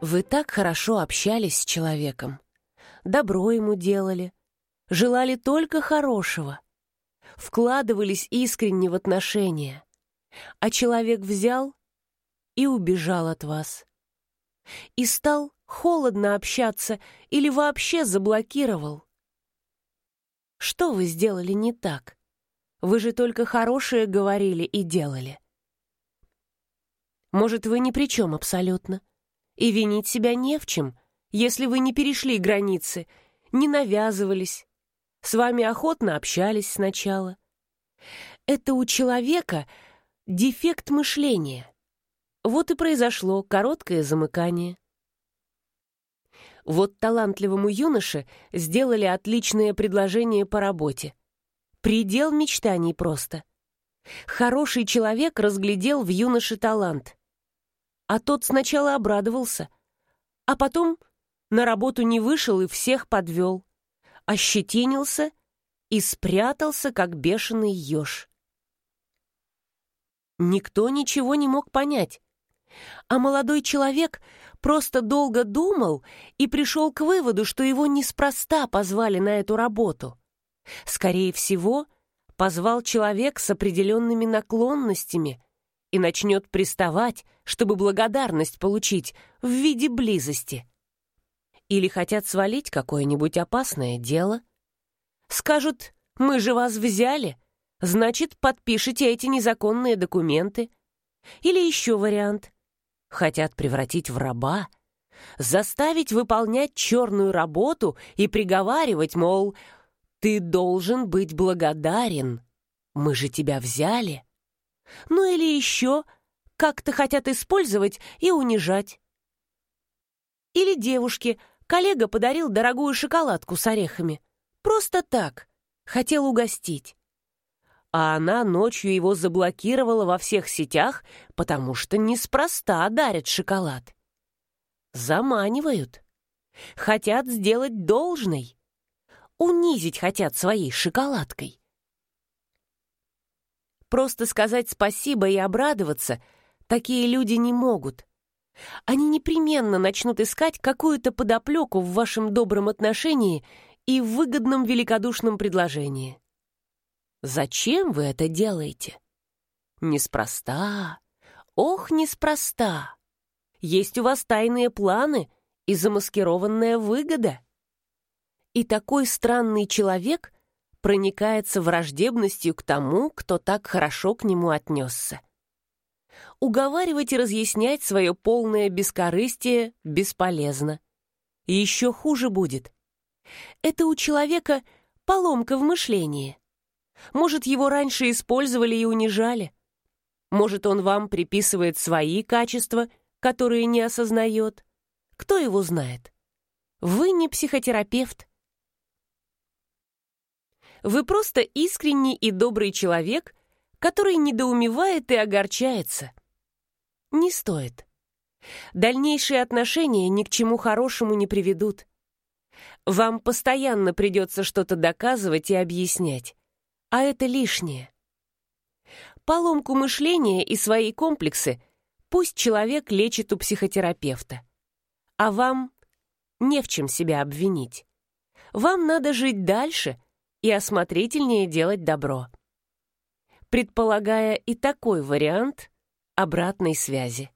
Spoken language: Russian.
Вы так хорошо общались с человеком, добро ему делали, желали только хорошего, вкладывались искренне в отношения, а человек взял и убежал от вас. И стал холодно общаться или вообще заблокировал. Что вы сделали не так? Вы же только хорошее говорили и делали. Может, вы ни при чем абсолютно. И винить себя не в чем, если вы не перешли границы, не навязывались, с вами охотно общались сначала. Это у человека дефект мышления. Вот и произошло короткое замыкание. Вот талантливому юноше сделали отличное предложение по работе. Предел мечтаний просто. Хороший человек разглядел в юноше талант. А тот сначала обрадовался, а потом на работу не вышел и всех подвел, ощетинился и спрятался, как бешеный еж. Никто ничего не мог понять, а молодой человек просто долго думал и пришел к выводу, что его неспроста позвали на эту работу. Скорее всего, позвал человек с определенными наклонностями и начнет приставать, чтобы благодарность получить в виде близости. Или хотят свалить какое-нибудь опасное дело. Скажут, мы же вас взяли, значит, подпишите эти незаконные документы. Или еще вариант. Хотят превратить в раба, заставить выполнять черную работу и приговаривать, мол, ты должен быть благодарен. Мы же тебя взяли. Ну или еще как-то хотят использовать и унижать. Или девушке коллега подарил дорогую шоколадку с орехами. Просто так. Хотел угостить. А она ночью его заблокировала во всех сетях, потому что неспроста дарят шоколад. Заманивают. Хотят сделать должной унизить хотят своей шоколадкой. Просто сказать спасибо и обрадоваться такие люди не могут. Они непременно начнут искать какую-то подоплеку в вашем добром отношении и в выгодном великодушном предложении. Зачем вы это делаете? Неспроста. Ох, неспроста. Есть у вас тайные планы и замаскированная выгода. И такой странный человек проникается враждебностью к тому, кто так хорошо к нему отнесся. Уговаривать и разъяснять свое полное бескорыстие бесполезно. Еще хуже будет. Это у человека поломка в мышлении. Может, его раньше использовали и унижали. Может, он вам приписывает свои качества, которые не осознает. Кто его знает? Вы не психотерапевт. Вы просто искренний и добрый человек, который недоумевает и огорчается. Не стоит. Дальнейшие отношения ни к чему хорошему не приведут. Вам постоянно придется что-то доказывать и объяснять, а это лишнее. Поломку мышления и свои комплексы пусть человек лечит у психотерапевта, а вам не в чем себя обвинить. Вам надо жить дальше — и осмотрительнее делать добро. Предполагая и такой вариант обратной связи.